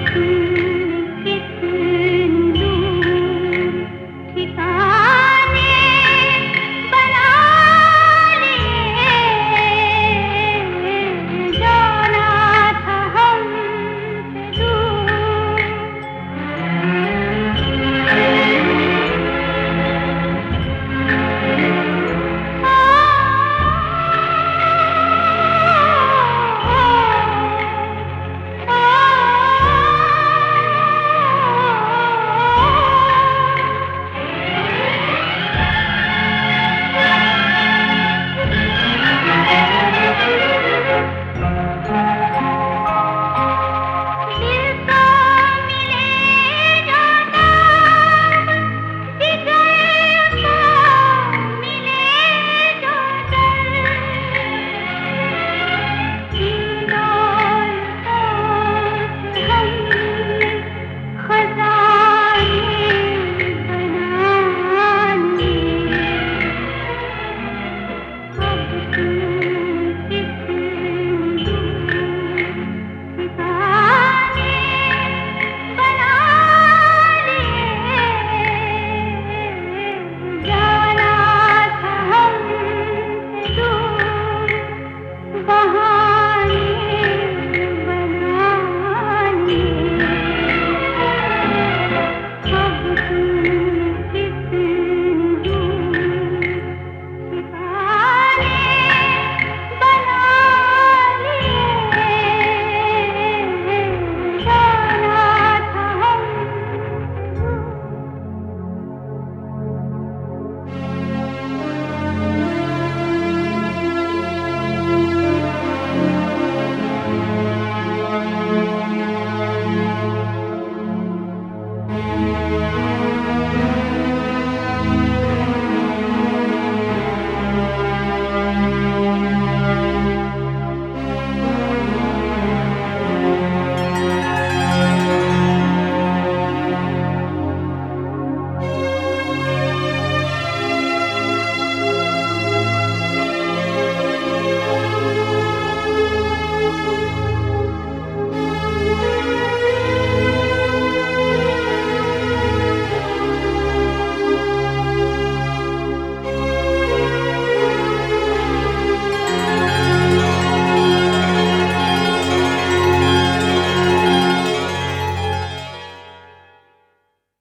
could.